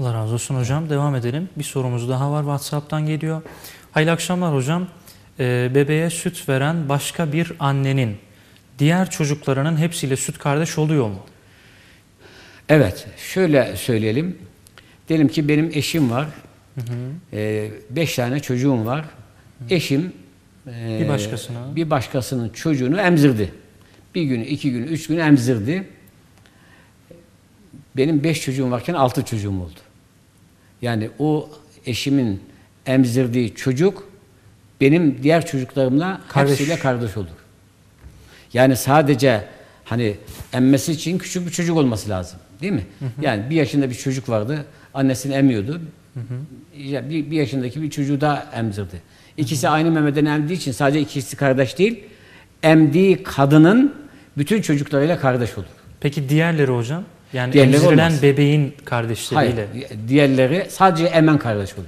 Allah razı olsun hocam. Devam edelim. Bir sorumuz daha var. WhatsApp'tan geliyor. Hayırlı akşamlar hocam. Ee, bebeğe süt veren başka bir annenin diğer çocuklarının hepsiyle süt kardeş oluyor mu? Evet, şöyle söyleyelim. Diyelim ki benim eşim var. Ee, beş tane çocuğum var. Eşim e, Bir başkasına. bir başkasının çocuğunu emzirdi. Bir gün, iki gün, üç gün emzirdi. Benim beş çocuğum varken altı çocuğum oldu. Yani o eşimin emzirdiği çocuk benim diğer çocuklarımla Kardeş. hepsiyle kardeş olur. Yani sadece hani emmesi için küçük bir çocuk olması lazım. Değil mi? Yani bir yaşında bir çocuk vardı. Annesini emmiyordu. Ya Bir, bir yaşındaki bir çocuğu da emzirdi. İkisi aynı memeden emdiği için sadece ikisi kardeş değil. Emdiği kadının bütün çocuklarıyla kardeş olur. Peki diğerleri hocam? Yani Diğerleri emzirilen olmaz. bebeğin kardeşleriyle. Hayır. Diğerleri sadece emen kardeş olur.